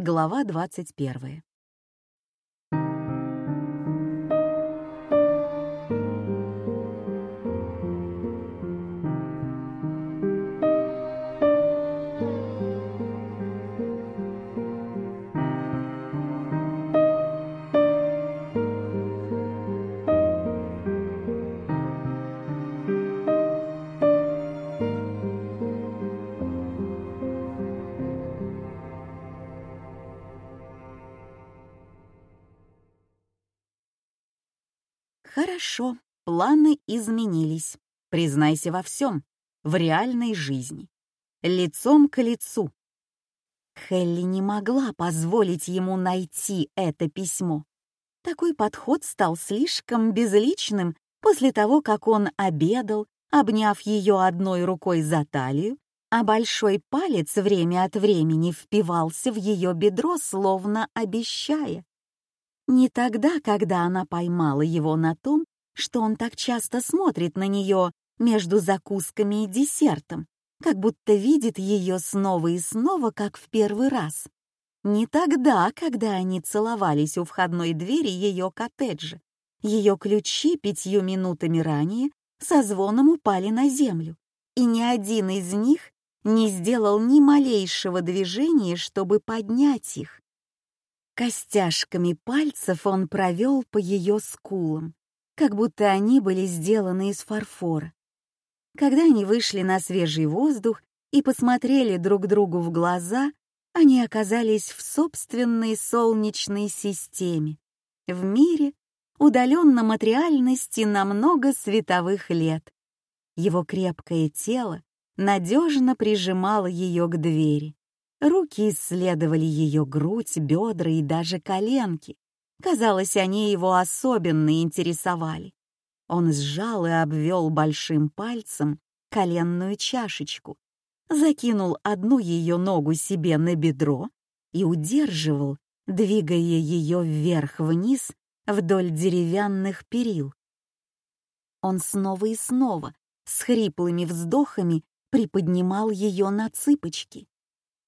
Глава 21. Хорошо, планы изменились. Признайся во всем. В реальной жизни. Лицом к лицу. Хелли не могла позволить ему найти это письмо. Такой подход стал слишком безличным после того, как он обедал, обняв ее одной рукой за талию, а большой палец время от времени впивался в ее бедро, словно обещая. Не тогда, когда она поймала его на том, что он так часто смотрит на нее между закусками и десертом, как будто видит ее снова и снова, как в первый раз. Не тогда, когда они целовались у входной двери ее коттеджа. Ее ключи пятью минутами ранее со звоном упали на землю, и ни один из них не сделал ни малейшего движения, чтобы поднять их. Костяшками пальцев он провел по ее скулам, как будто они были сделаны из фарфора. Когда они вышли на свежий воздух и посмотрели друг другу в глаза, они оказались в собственной солнечной системе, в мире, удаленном от реальности на много световых лет. Его крепкое тело надежно прижимало ее к двери. Руки исследовали ее грудь, бедра и даже коленки. Казалось, они его особенно интересовали. Он сжал и обвел большим пальцем коленную чашечку, закинул одну ее ногу себе на бедро и удерживал, двигая ее вверх-вниз вдоль деревянных перил. Он снова и снова с хриплыми вздохами приподнимал ее на цыпочки.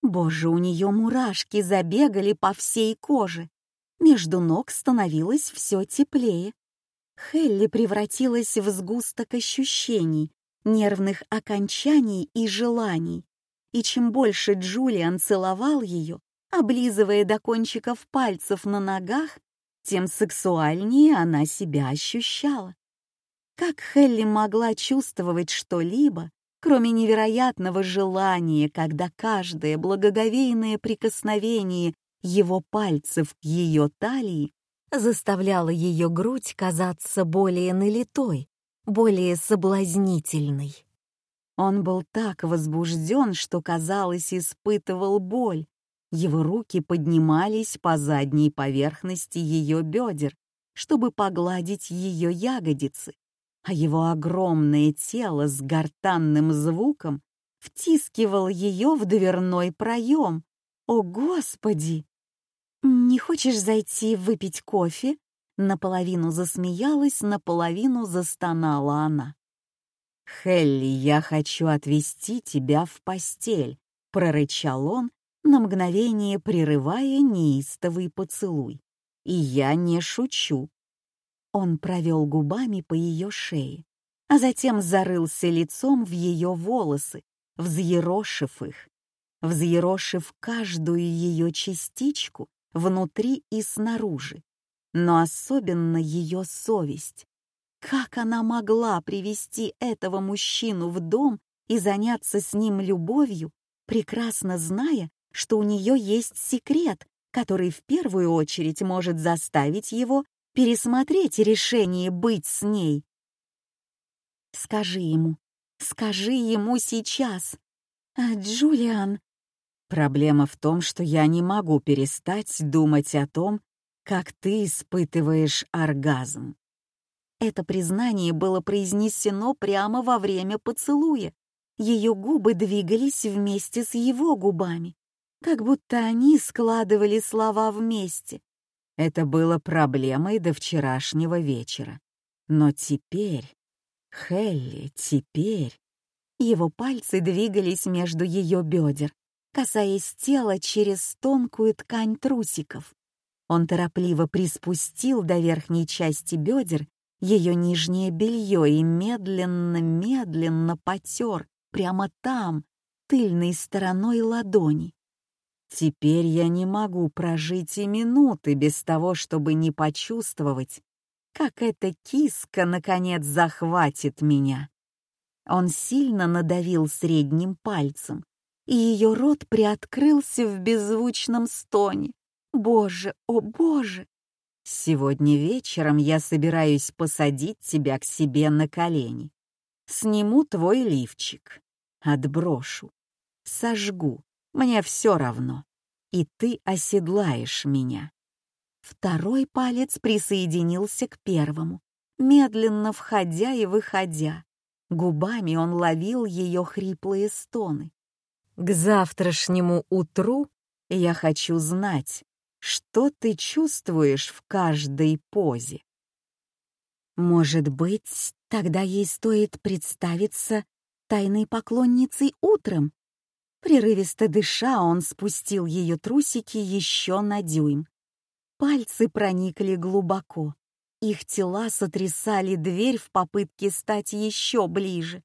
Боже, у нее мурашки забегали по всей коже. Между ног становилось все теплее. Хелли превратилась в сгусток ощущений, нервных окончаний и желаний. И чем больше Джулиан целовал ее, облизывая до кончиков пальцев на ногах, тем сексуальнее она себя ощущала. Как Хелли могла чувствовать что-либо, кроме невероятного желания, когда каждое благоговейное прикосновение его пальцев к ее талии заставляло ее грудь казаться более налитой, более соблазнительной. Он был так возбужден, что, казалось, испытывал боль. Его руки поднимались по задней поверхности ее бедер, чтобы погладить ее ягодицы, а его огромное тело с гортанным звуком втискивал ее в дверной проем. О, Господи! «Не хочешь зайти выпить кофе?» Наполовину засмеялась, наполовину застонала она. «Хелли, я хочу отвезти тебя в постель», — прорычал он, на мгновение прерывая неистовый поцелуй. «И я не шучу. Он провел губами по ее шее, а затем зарылся лицом в ее волосы, взъерошив их, взъерошив каждую ее частичку внутри и снаружи, но особенно ее совесть. Как она могла привести этого мужчину в дом и заняться с ним любовью, прекрасно зная, что у нее есть секрет, который в первую очередь может заставить его пересмотреть решение быть с ней. Скажи ему, скажи ему сейчас. А, Джулиан... Проблема в том, что я не могу перестать думать о том, как ты испытываешь оргазм. Это признание было произнесено прямо во время поцелуя. Ее губы двигались вместе с его губами, как будто они складывали слова вместе. Это было проблемой до вчерашнего вечера. Но теперь, Хелли, теперь... Его пальцы двигались между ее бедер. касаясь тела через тонкую ткань трусиков. Он торопливо приспустил до верхней части бедер ее нижнее белье и медленно-медленно потер прямо там, тыльной стороной ладони. Теперь я не могу прожить и минуты без того, чтобы не почувствовать, как эта киска наконец захватит меня. Он сильно надавил средним пальцем, и ее рот приоткрылся в беззвучном стоне. «Боже, о боже!» «Сегодня вечером я собираюсь посадить тебя к себе на колени. Сниму твой лифчик, отброшу, сожгу, мне все равно, и ты оседлаешь меня». Второй палец присоединился к первому, медленно входя и выходя. Губами он ловил ее хриплые стоны. «К завтрашнему утру я хочу знать, что ты чувствуешь в каждой позе». «Может быть, тогда ей стоит представиться тайной поклонницей утром?» Прерывисто дыша, он спустил ее трусики еще на дюйм. Пальцы проникли глубоко. Их тела сотрясали дверь в попытке стать еще ближе.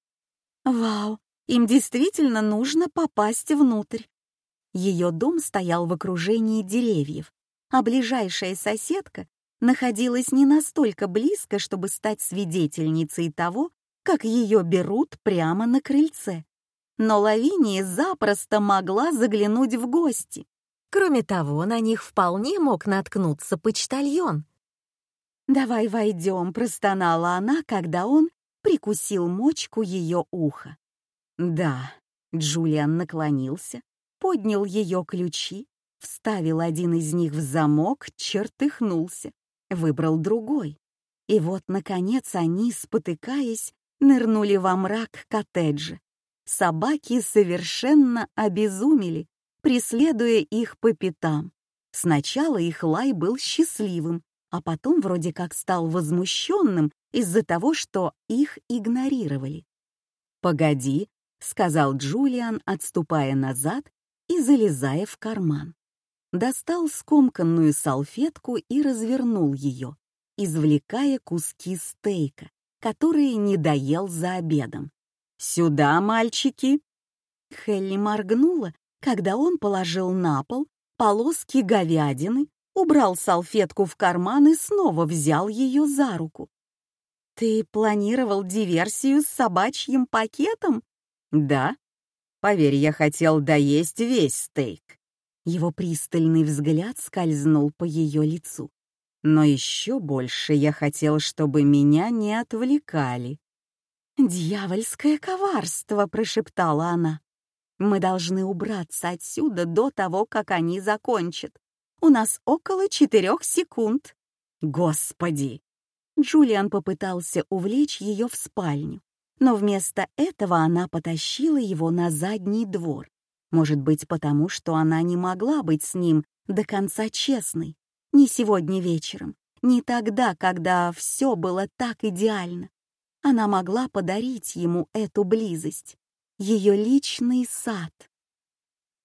Вау, им действительно нужно попасть внутрь. Ее дом стоял в окружении деревьев, а ближайшая соседка находилась не настолько близко, чтобы стать свидетельницей того, как ее берут прямо на крыльце. Но Лавиния запросто могла заглянуть в гости. Кроме того, на них вполне мог наткнуться почтальон. «Давай войдем», — простонала она, когда он прикусил мочку ее уха. «Да», — Джулиан наклонился, поднял ее ключи, вставил один из них в замок, чертыхнулся, выбрал другой. И вот, наконец, они, спотыкаясь, нырнули во мрак коттеджа. Собаки совершенно обезумели, преследуя их по пятам. Сначала их лай был счастливым, а потом вроде как стал возмущенным из-за того, что их игнорировали. «Погоди», — сказал Джулиан, отступая назад и залезая в карман. Достал скомканную салфетку и развернул ее, извлекая куски стейка, которые не доел за обедом. «Сюда, мальчики!» Хелли моргнула когда он положил на пол полоски говядины, убрал салфетку в карман и снова взял ее за руку. «Ты планировал диверсию с собачьим пакетом?» «Да. Поверь, я хотел доесть весь стейк». Его пристальный взгляд скользнул по ее лицу. «Но еще больше я хотел, чтобы меня не отвлекали». «Дьявольское коварство!» — прошептала она. Мы должны убраться отсюда до того, как они закончат. У нас около четырех секунд. Господи! Джулиан попытался увлечь ее в спальню, но вместо этого она потащила его на задний двор. Может быть, потому что она не могла быть с ним до конца честной. Ни сегодня вечером, ни тогда, когда все было так идеально. Она могла подарить ему эту близость ее личный сад,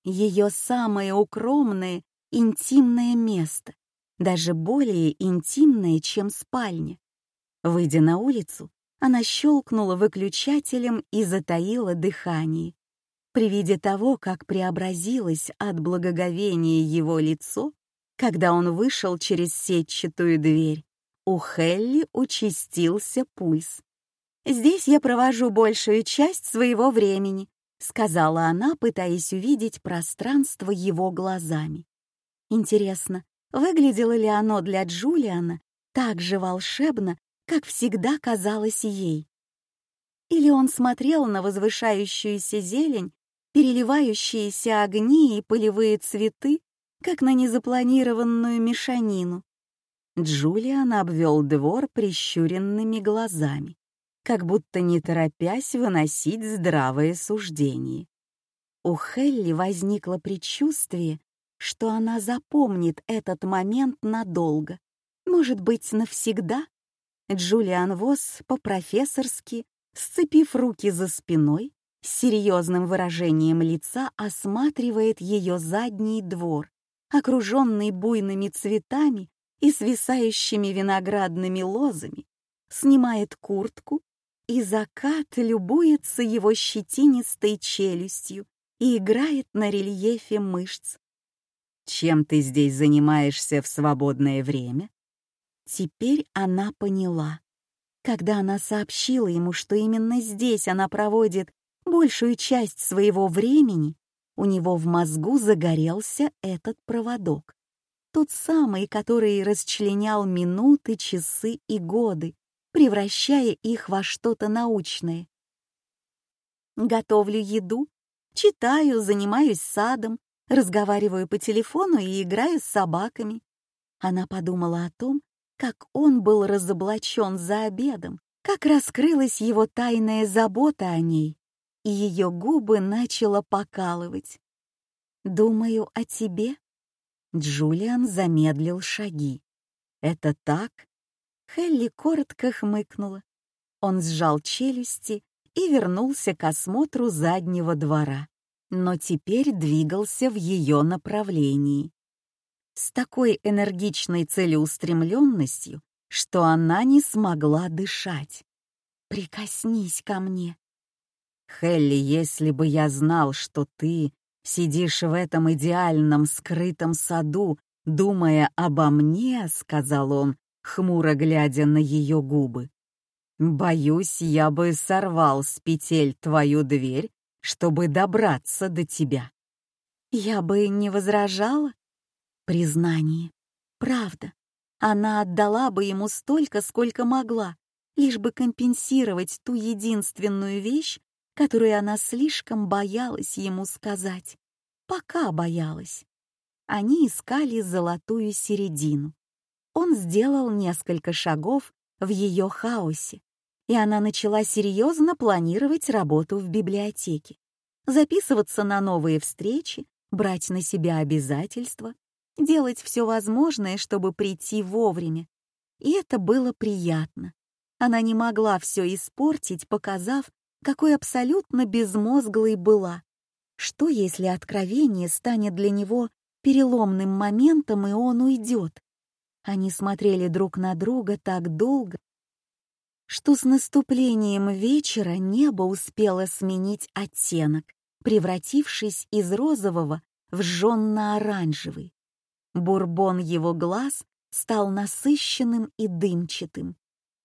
ее самое укромное, интимное место, даже более интимное, чем спальня. Выйдя на улицу, она щелкнула выключателем и затаила дыхание. При виде того, как преобразилось от благоговения его лицо, когда он вышел через сетчатую дверь, у Хелли участился пульс. «Здесь я провожу большую часть своего времени», — сказала она, пытаясь увидеть пространство его глазами. Интересно, выглядело ли оно для Джулиана так же волшебно, как всегда казалось ей? Или он смотрел на возвышающуюся зелень, переливающиеся огни и полевые цветы, как на незапланированную мешанину? Джулиан обвел двор прищуренными глазами как будто не торопясь выносить здравые суждения. У Хелли возникло предчувствие, что она запомнит этот момент надолго, может быть, навсегда. Джулиан Восс по-профессорски, сцепив руки за спиной, с серьезным выражением лица осматривает ее задний двор, окруженный буйными цветами и свисающими виноградными лозами, снимает куртку, и закат любуется его щетинистой челюстью и играет на рельефе мышц. «Чем ты здесь занимаешься в свободное время?» Теперь она поняла. Когда она сообщила ему, что именно здесь она проводит большую часть своего времени, у него в мозгу загорелся этот проводок. Тот самый, который расчленял минуты, часы и годы, превращая их во что-то научное. Готовлю еду, читаю, занимаюсь садом, разговариваю по телефону и играю с собаками. Она подумала о том, как он был разоблачен за обедом, как раскрылась его тайная забота о ней, и ее губы начало покалывать. «Думаю о тебе?» Джулиан замедлил шаги. «Это так?» Хелли коротко хмыкнула. Он сжал челюсти и вернулся к осмотру заднего двора, но теперь двигался в ее направлении с такой энергичной целеустремленностью, что она не смогла дышать. «Прикоснись ко мне». «Хелли, если бы я знал, что ты сидишь в этом идеальном скрытом саду, думая обо мне», — сказал он, хмуро глядя на ее губы, «боюсь, я бы сорвал с петель твою дверь, чтобы добраться до тебя». «Я бы не возражала», Признание. Правда. Она отдала бы ему столько, сколько могла, лишь бы компенсировать ту единственную вещь, которую она слишком боялась ему сказать. Пока боялась. Они искали золотую середину. Он сделал несколько шагов в ее хаосе, и она начала серьезно планировать работу в библиотеке, записываться на новые встречи, брать на себя обязательства, делать все возможное, чтобы прийти вовремя. И это было приятно. Она не могла все испортить, показав, какой абсолютно безмозглой была. Что, если откровение станет для него переломным моментом, и он уйдет? Они смотрели друг на друга так долго, что с наступлением вечера небо успело сменить оттенок, превратившись из розового в жженно-оранжевый. Бурбон его глаз стал насыщенным и дымчатым.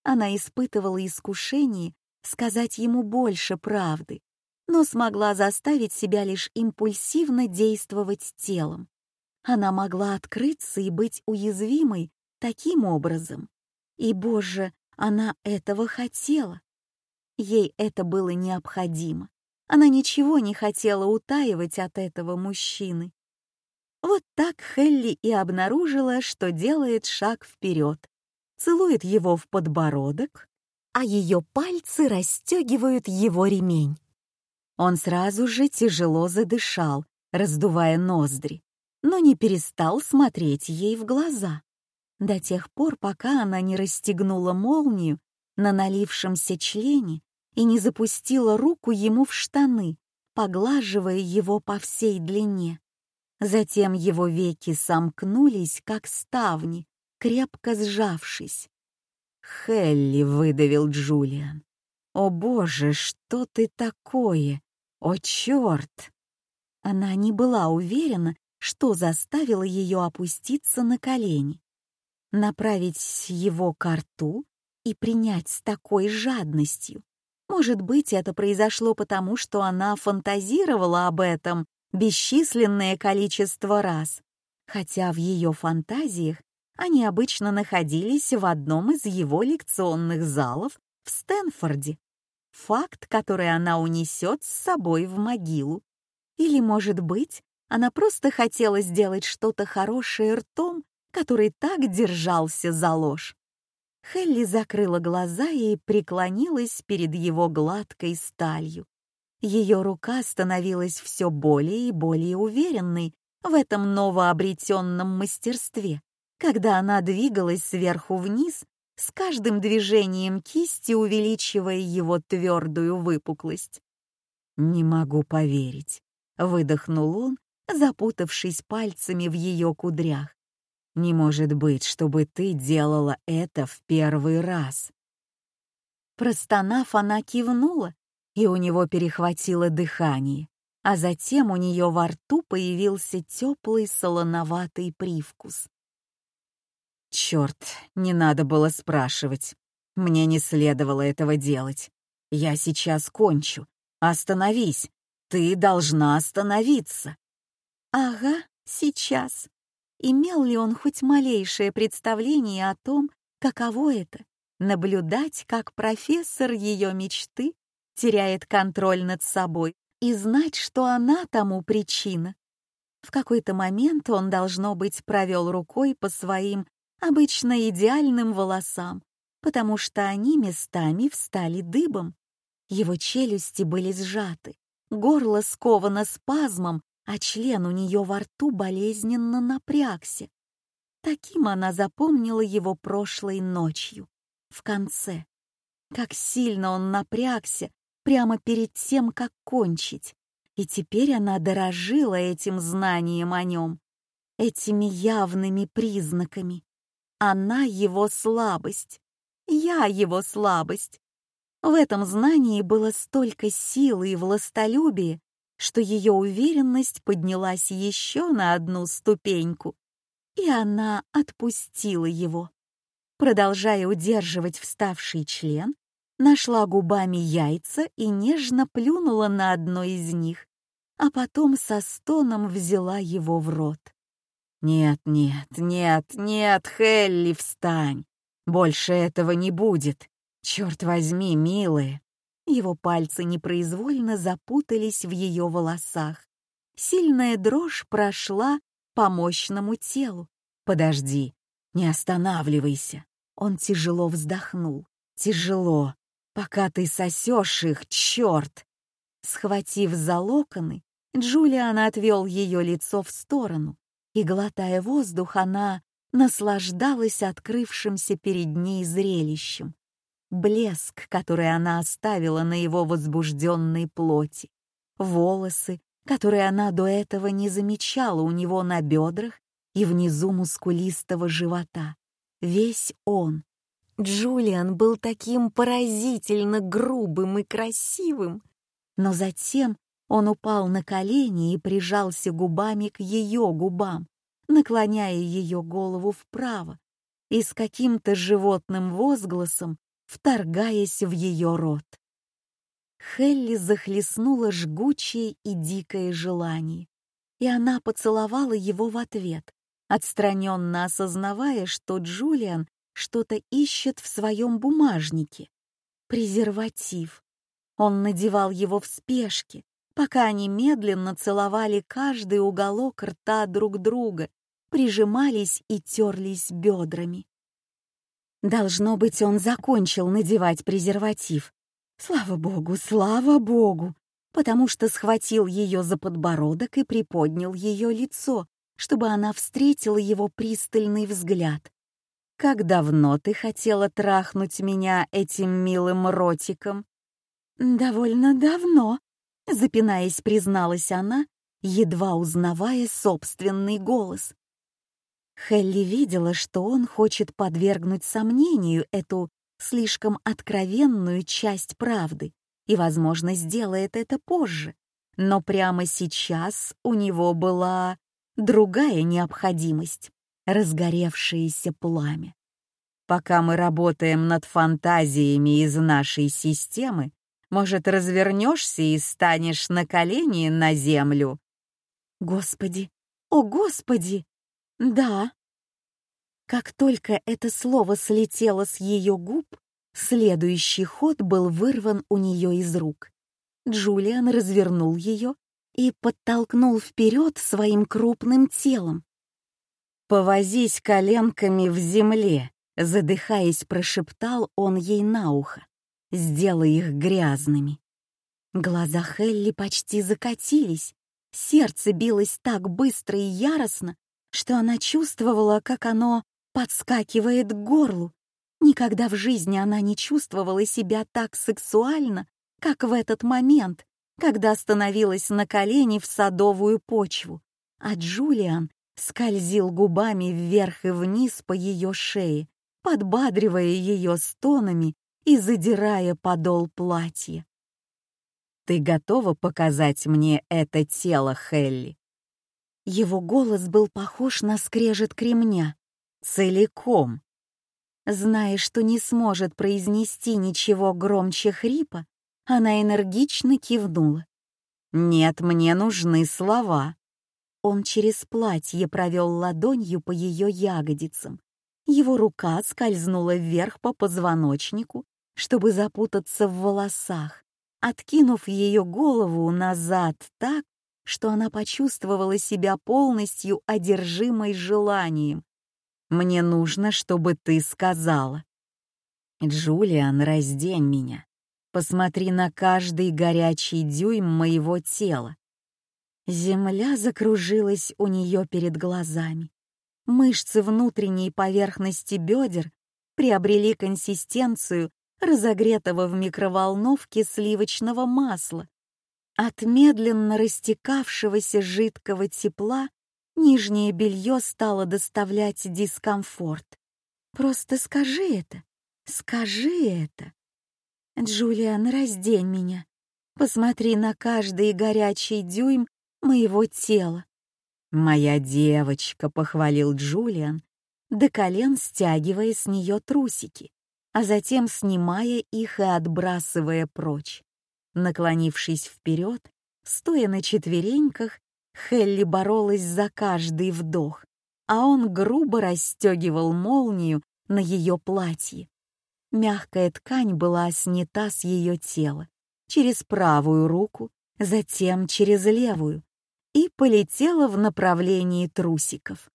Она испытывала искушение сказать ему больше правды, но смогла заставить себя лишь импульсивно действовать телом. Она могла открыться и быть уязвимой таким образом. И, Боже, она этого хотела. Ей это было необходимо. Она ничего не хотела утаивать от этого мужчины. Вот так Хелли и обнаружила, что делает шаг вперед, целует его в подбородок, а ее пальцы расстегивают его ремень. Он сразу же тяжело задышал, раздувая ноздри, но не перестал смотреть ей в глаза. До тех пор, пока она не расстегнула молнию на налившемся члене и не запустила руку ему в штаны, поглаживая его по всей длине. Затем его веки сомкнулись, как ставни, крепко сжавшись. «Хелли», — выдавил Джулиан. «О боже, что ты такое? О черт!» Она не была уверена, что заставило ее опуститься на колени, направить его к рту и принять с такой жадностью. Может быть, это произошло потому, что она фантазировала об этом бесчисленное количество раз, хотя в ее фантазиях они обычно находились в одном из его лекционных залов в Стэнфорде. Факт, который она унесет с собой в могилу. Или, может быть, она просто хотела сделать что-то хорошее ртом, который так держался за ложь. Хелли закрыла глаза и преклонилась перед его гладкой сталью. Ее рука становилась все более и более уверенной в этом новообретенном мастерстве, когда она двигалась сверху вниз, с каждым движением кисти увеличивая его твердую выпуклость. «Не могу поверить», — выдохнул он, запутавшись пальцами в ее кудрях. «Не может быть, чтобы ты делала это в первый раз». Простонав, она кивнула, и у него перехватило дыхание, а затем у нее во рту появился теплый солоноватый привкус. Черт, не надо было спрашивать. Мне не следовало этого делать. Я сейчас кончу. Остановись. Ты должна остановиться. Ага, сейчас. Имел ли он хоть малейшее представление о том, каково это — наблюдать, как профессор ее мечты теряет контроль над собой и знать, что она тому причина? В какой-то момент он, должно быть, провел рукой по своим обычно идеальным волосам, потому что они местами встали дыбом. Его челюсти были сжаты, горло сковано спазмом, а член у нее во рту болезненно напрягся. Таким она запомнила его прошлой ночью, в конце. Как сильно он напрягся прямо перед тем, как кончить. И теперь она дорожила этим знанием о нем, этими явными признаками. Она его слабость, я его слабость. В этом знании было столько силы и властолюбия, что ее уверенность поднялась еще на одну ступеньку, и она отпустила его. Продолжая удерживать вставший член, нашла губами яйца и нежно плюнула на одно из них, а потом со стоном взяла его в рот. «Нет, нет, нет, нет, Хелли, встань! Больше этого не будет! Черт возьми, милые!» Его пальцы непроизвольно запутались в ее волосах. Сильная дрожь прошла по мощному телу. «Подожди, не останавливайся!» Он тяжело вздохнул. «Тяжело, пока ты сосешь их, черт!» Схватив за локоны, Джулиан отвел ее лицо в сторону, и, глотая воздух, она наслаждалась открывшимся перед ней зрелищем. Блеск, который она оставила на его возбужденной плоти, волосы, которые она до этого не замечала у него на бедрах и внизу мускулистого живота. Весь он, Джулиан был таким поразительно грубым и красивым. Но затем он упал на колени и прижался губами к ее губам, наклоняя ее голову вправо и с каким-то животным возгласом вторгаясь в ее рот. Хелли захлестнула жгучее и дикое желание, и она поцеловала его в ответ, отстраненно осознавая, что Джулиан что-то ищет в своем бумажнике. Презерватив. Он надевал его в спешке, пока они медленно целовали каждый уголок рта друг друга, прижимались и терлись бедрами. Должно быть, он закончил надевать презерватив. Слава богу, слава богу! Потому что схватил ее за подбородок и приподнял ее лицо, чтобы она встретила его пристальный взгляд. «Как давно ты хотела трахнуть меня этим милым ротиком?» «Довольно давно», — запинаясь, призналась она, едва узнавая собственный голос. Хелли видела, что он хочет подвергнуть сомнению эту слишком откровенную часть правды и, возможно, сделает это позже. Но прямо сейчас у него была другая необходимость разгоревшееся пламя. Пока мы работаем над фантазиями из нашей системы, может, развернешься и станешь на колени на землю? Господи, о Господи! Да. Как только это слово слетело с ее губ, следующий ход был вырван у нее из рук. Джулиан развернул ее и подтолкнул вперед своим крупным телом, «Повозись коленками в земле», — задыхаясь, прошептал он ей на ухо. «Сделай их грязными». Глаза Хелли почти закатились, сердце билось так быстро и яростно, что она чувствовала, как оно подскакивает к горлу. Никогда в жизни она не чувствовала себя так сексуально, как в этот момент, когда становилась на колени в садовую почву, а Джулиан скользил губами вверх и вниз по ее шее, подбадривая ее стонами и задирая подол платья. «Ты готова показать мне это тело, Хелли?» Его голос был похож на скрежет кремня. Целиком. Зная, что не сможет произнести ничего громче хрипа, она энергично кивнула. «Нет, мне нужны слова». Он через платье провел ладонью по ее ягодицам. Его рука скользнула вверх по позвоночнику, чтобы запутаться в волосах, откинув ее голову назад так, что она почувствовала себя полностью одержимой желанием. «Мне нужно, чтобы ты сказала». «Джулиан, раздень меня. Посмотри на каждый горячий дюйм моего тела. Земля закружилась у нее перед глазами. Мышцы внутренней поверхности бедер приобрели консистенцию разогретого в микроволновке сливочного масла. От медленно растекавшегося жидкого тепла нижнее белье стало доставлять дискомфорт. «Просто скажи это, скажи это!» «Джулиан, раздень меня. Посмотри на каждый горячий дюйм моего тела». «Моя девочка», — похвалил Джулиан, до колен стягивая с нее трусики, а затем снимая их и отбрасывая прочь. Наклонившись вперед, стоя на четвереньках, Хелли боролась за каждый вдох, а он грубо расстегивал молнию на ее платье. Мягкая ткань была снята с ее тела, через правую руку, затем через левую, и полетела в направлении трусиков.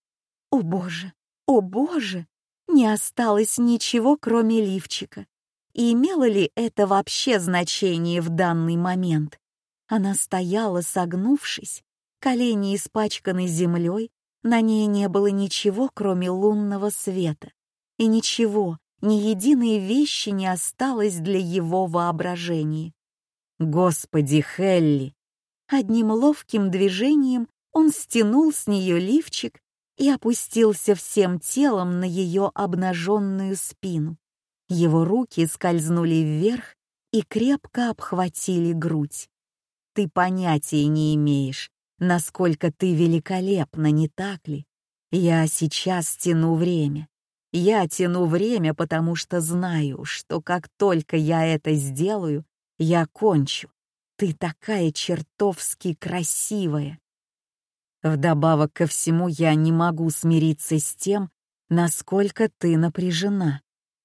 О боже, о боже! Не осталось ничего, кроме лифчика. И имело ли это вообще значение в данный момент? Она стояла, согнувшись, колени испачканы землей, на ней не было ничего, кроме лунного света. И ничего, ни единой вещи не осталось для его воображения. «Господи, Хелли!» Одним ловким движением он стянул с нее лифчик и опустился всем телом на ее обнаженную спину. Его руки скользнули вверх и крепко обхватили грудь. «Ты понятия не имеешь, насколько ты великолепна, не так ли? Я сейчас тяну время. Я тяну время, потому что знаю, что как только я это сделаю, я кончу. Ты такая чертовски красивая. Вдобавок ко всему, я не могу смириться с тем, насколько ты напряжена.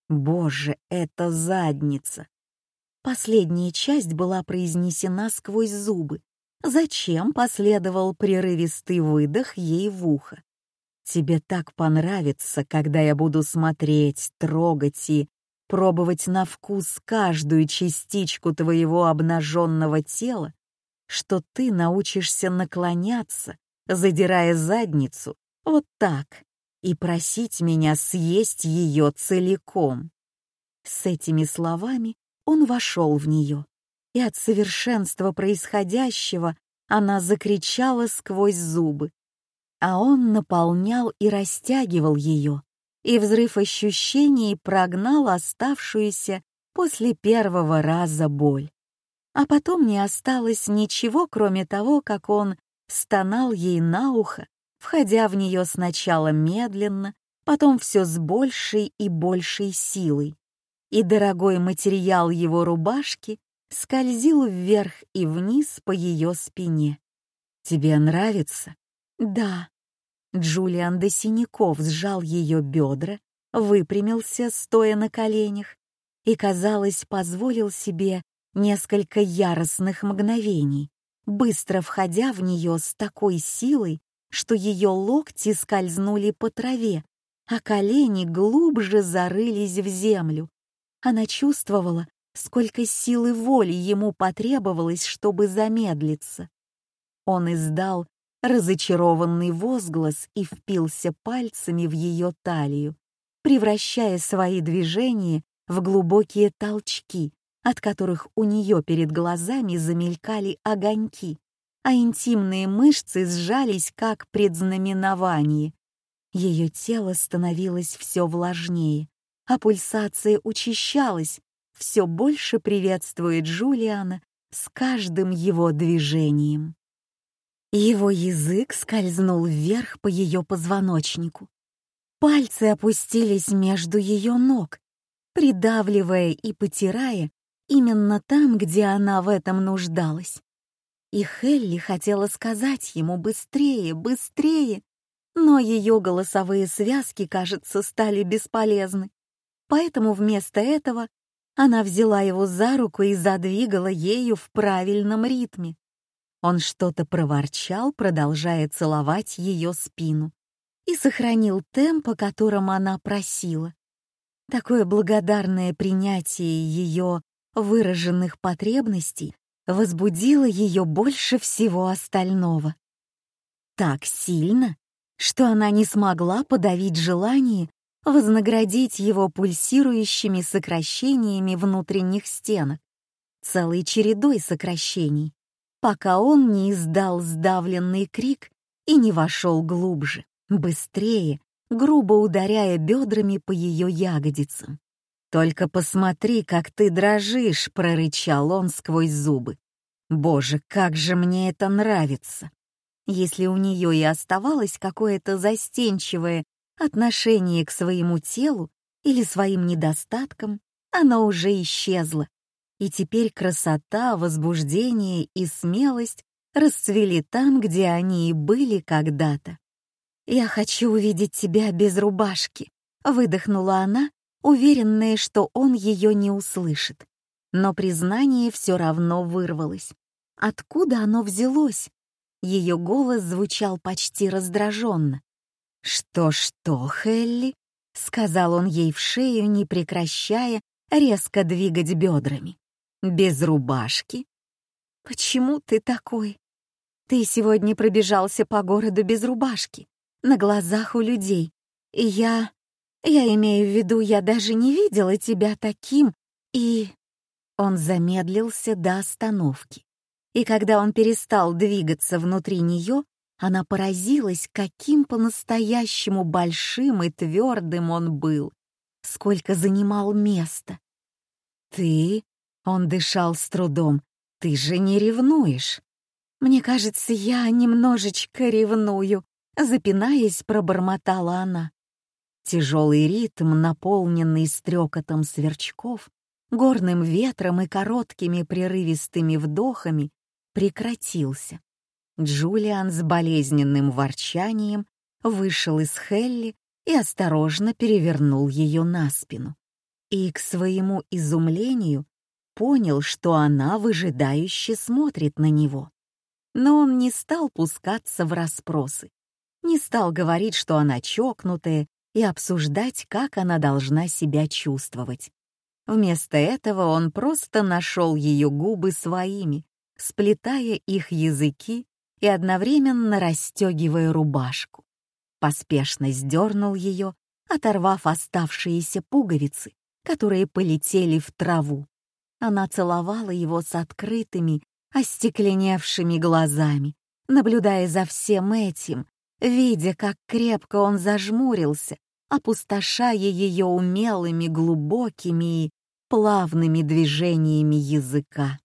Боже, это задница. Последняя часть была произнесена сквозь зубы. Зачем последовал прерывистый выдох ей в ухо? Тебе так понравится, когда я буду смотреть, трогать и пробовать на вкус каждую частичку твоего обнаженного тела, что ты научишься наклоняться, задирая задницу, вот так, и просить меня съесть ее целиком. С этими словами он вошел в нее, и от совершенства происходящего она закричала сквозь зубы а он наполнял и растягивал ее, и взрыв ощущений прогнал оставшуюся после первого раза боль. А потом не осталось ничего, кроме того, как он стонал ей на ухо, входя в нее сначала медленно, потом все с большей и большей силой. И дорогой материал его рубашки скользил вверх и вниз по ее спине. «Тебе нравится?» «Да». Джулиан до синяков сжал ее бедра, выпрямился, стоя на коленях, и, казалось, позволил себе несколько яростных мгновений, быстро входя в нее с такой силой, что ее локти скользнули по траве, а колени глубже зарылись в землю. Она чувствовала, сколько силы воли ему потребовалось, чтобы замедлиться. Он издал разочарованный возглас и впился пальцами в ее талию, превращая свои движения в глубокие толчки, от которых у нее перед глазами замелькали огоньки, а интимные мышцы сжались как предзнаменование. Ее тело становилось все влажнее, а пульсация учащалась, все больше приветствуя Джулиана с каждым его движением. Его язык скользнул вверх по ее позвоночнику. Пальцы опустились между ее ног, придавливая и потирая именно там, где она в этом нуждалась. И Хелли хотела сказать ему «быстрее, быстрее», но ее голосовые связки, кажется, стали бесполезны. Поэтому вместо этого она взяла его за руку и задвигала ею в правильном ритме. Он что-то проворчал, продолжая целовать ее спину, и сохранил темп, о котором она просила. Такое благодарное принятие ее выраженных потребностей возбудило ее больше всего остального. Так сильно, что она не смогла подавить желание вознаградить его пульсирующими сокращениями внутренних стенок, целой чередой сокращений, пока он не издал сдавленный крик и не вошел глубже, быстрее, грубо ударяя бедрами по ее ягодицам. «Только посмотри, как ты дрожишь!» — прорычал он сквозь зубы. «Боже, как же мне это нравится!» Если у нее и оставалось какое-то застенчивое отношение к своему телу или своим недостаткам, оно уже исчезло, и теперь красота, возбуждение и смелость расцвели там, где они и были когда-то. «Я хочу увидеть тебя без рубашки», — выдохнула она, уверенная, что он ее не услышит. Но признание все равно вырвалось. Откуда оно взялось? Ее голос звучал почти раздраженно. «Что-что, Хелли?» — сказал он ей в шею, не прекращая резко двигать бедрами. «Без рубашки?» «Почему ты такой? Ты сегодня пробежался по городу без рубашки на глазах у людей. И я... Я имею в виду, я даже не видела тебя таким, и...» Он замедлился до остановки. И когда он перестал двигаться внутри нее, она поразилась, каким по-настоящему большим и твердым он был, сколько занимал места. «Ты...» — он дышал с трудом. «Ты же не ревнуешь?» «Мне кажется, я немножечко ревную», Запинаясь, пробормотала она. Тяжелый ритм, наполненный стрекотом сверчков, горным ветром и короткими прерывистыми вдохами, прекратился. Джулиан с болезненным ворчанием вышел из Хелли и осторожно перевернул ее на спину. И, к своему изумлению, понял, что она выжидающе смотрит на него. Но он не стал пускаться в расспросы не стал говорить, что она чокнутая, и обсуждать, как она должна себя чувствовать. Вместо этого он просто нашел ее губы своими, сплетая их языки и одновременно расстегивая рубашку. Поспешно сдернул ее, оторвав оставшиеся пуговицы, которые полетели в траву. Она целовала его с открытыми, остекленевшими глазами, наблюдая за всем этим, видя, как крепко он зажмурился, опустошая ее умелыми, глубокими и плавными движениями языка.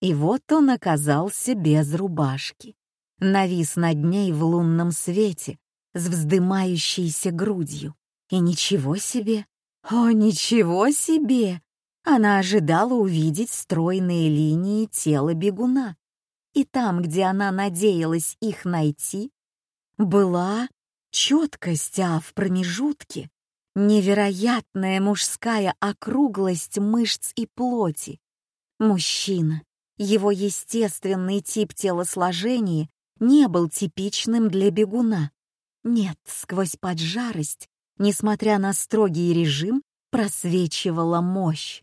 И вот он оказался без рубашки, навис над ней в лунном свете, с вздымающейся грудью. И ничего себе! О, ничего себе! Она ожидала увидеть стройные линии тела бегуна. И там, где она надеялась их найти, была четкость, а в промежутке невероятная мужская округлость мышц и плоти. Мужчина, его естественный тип телосложения не был типичным для бегуна. Нет, сквозь поджарость, несмотря на строгий режим, просвечивала мощь.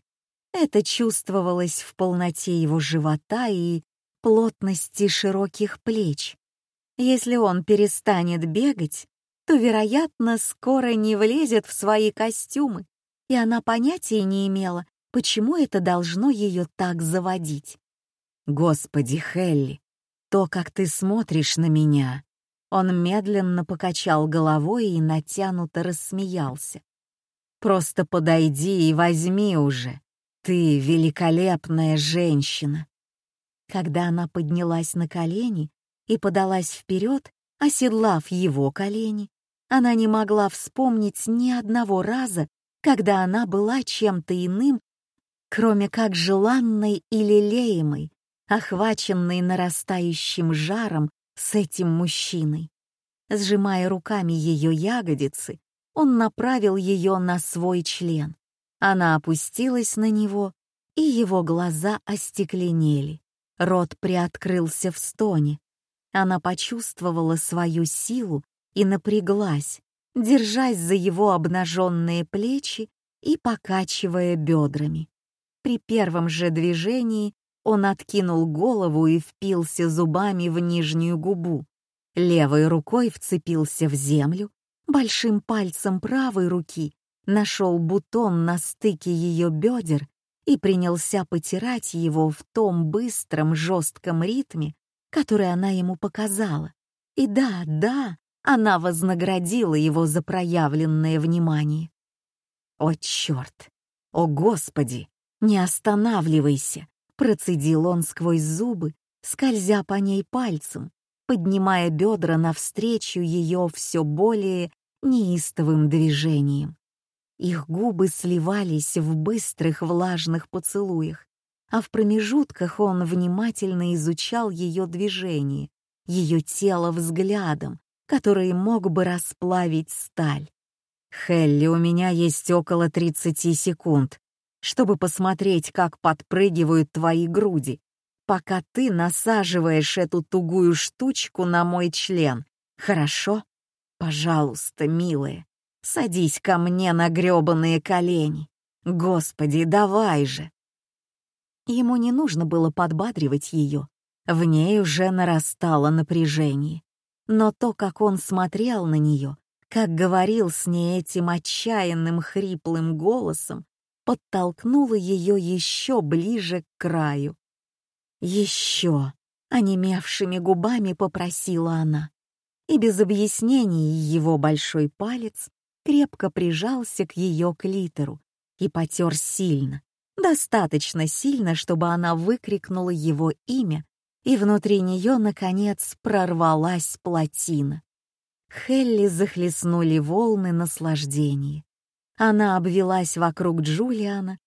Это чувствовалось в полноте его живота и плотности широких плеч. Если он перестанет бегать, то, вероятно, скоро не влезет в свои костюмы, и она понятия не имела, Почему это должно ее так заводить? Господи, Хелли, то, как ты смотришь на меня. Он медленно покачал головой и натянуто рассмеялся. Просто подойди и возьми уже. Ты великолепная женщина. Когда она поднялась на колени и подалась вперед, оседлав его колени, она не могла вспомнить ни одного раза, когда она была чем-то иным кроме как желанной и лелеемой, охваченной нарастающим жаром с этим мужчиной. Сжимая руками ее ягодицы, он направил ее на свой член. Она опустилась на него, и его глаза остекленели. Рот приоткрылся в стоне. Она почувствовала свою силу и напряглась, держась за его обнаженные плечи и покачивая бедрами. При первом же движении он откинул голову и впился зубами в нижнюю губу. Левой рукой вцепился в землю, большим пальцем правой руки нашел бутон на стыке ее бедер и принялся потирать его в том быстром жестком ритме, который она ему показала. И да, да, она вознаградила его за проявленное внимание. О, черт! О, Господи! «Не останавливайся!» — процедил он сквозь зубы, скользя по ней пальцем, поднимая бедра навстречу ее все более неистовым движением. Их губы сливались в быстрых влажных поцелуях, а в промежутках он внимательно изучал ее движение, ее тело взглядом, который мог бы расплавить сталь. «Хелли, у меня есть около 30 секунд чтобы посмотреть, как подпрыгивают твои груди, пока ты насаживаешь эту тугую штучку на мой член. Хорошо? Пожалуйста, милая, садись ко мне на грёбаные колени. Господи, давай же!» Ему не нужно было подбадривать ее. В ней уже нарастало напряжение. Но то, как он смотрел на нее, как говорил с ней этим отчаянным хриплым голосом, подтолкнула ее еще ближе к краю. «Еще!» — онемевшими губами попросила она. И без объяснений его большой палец крепко прижался к ее клитору и потер сильно, достаточно сильно, чтобы она выкрикнула его имя, и внутри нее, наконец, прорвалась плотина. Хелли захлестнули волны наслаждения. Она обвелась вокруг Джулиана,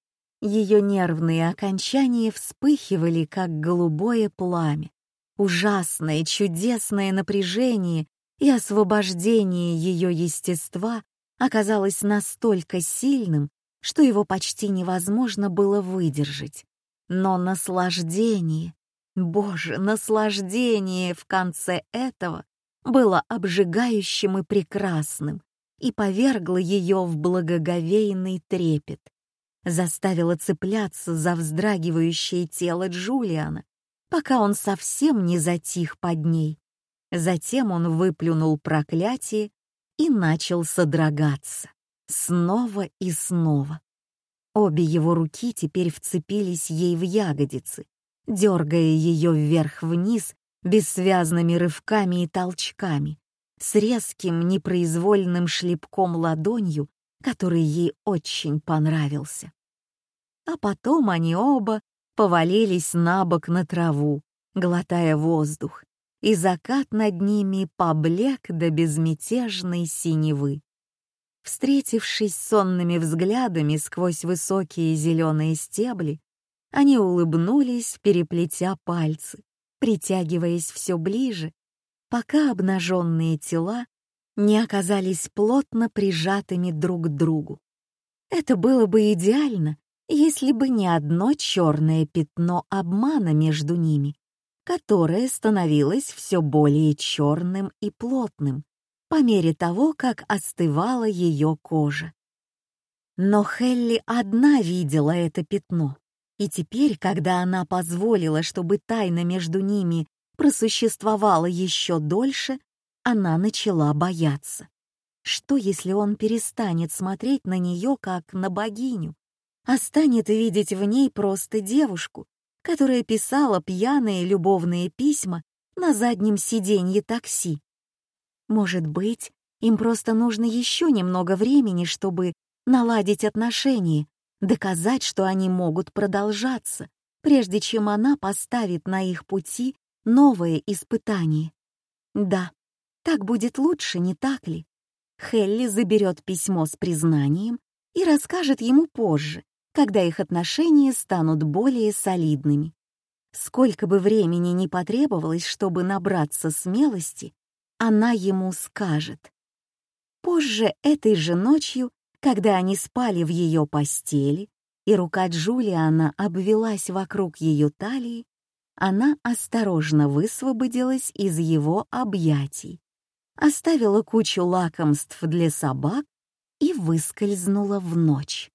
ее нервные окончания вспыхивали, как голубое пламя. Ужасное, чудесное напряжение и освобождение ее естества оказалось настолько сильным, что его почти невозможно было выдержать. Но наслаждение, боже, наслаждение в конце этого было обжигающим и прекрасным, и повергла ее в благоговейный трепет, заставила цепляться за вздрагивающее тело Джулиана, пока он совсем не затих под ней. Затем он выплюнул проклятие и начал содрогаться. Снова и снова. Обе его руки теперь вцепились ей в ягодицы, дергая ее вверх-вниз бессвязными рывками и толчками, с резким непроизвольным шлепком ладонью, который ей очень понравился. А потом они оба повалились на бок на траву, глотая воздух, и закат над ними поблек до безмятежной синевы. Встретившись сонными взглядами сквозь высокие зеленые стебли, они улыбнулись, переплетя пальцы, притягиваясь все ближе пока обнаженные тела не оказались плотно прижатыми друг к другу. Это было бы идеально, если бы не одно черное пятно обмана между ними, которое становилось все более черным и плотным по мере того, как остывала ее кожа. Но Хелли одна видела это пятно, и теперь, когда она позволила, чтобы тайна между ними просуществовала еще дольше, она начала бояться. Что, если он перестанет смотреть на нее, как на богиню, а станет видеть в ней просто девушку, которая писала пьяные любовные письма на заднем сиденье такси. Может быть, им просто нужно еще немного времени, чтобы наладить отношения, доказать, что они могут продолжаться, прежде чем она поставит на их пути новое испытание. Да, так будет лучше, не так ли? Хелли заберет письмо с признанием и расскажет ему позже, когда их отношения станут более солидными. Сколько бы времени ни потребовалось, чтобы набраться смелости, она ему скажет. Позже этой же ночью, когда они спали в ее постели, и рука Джулиана обвелась вокруг ее талии, она осторожно высвободилась из его объятий, оставила кучу лакомств для собак и выскользнула в ночь.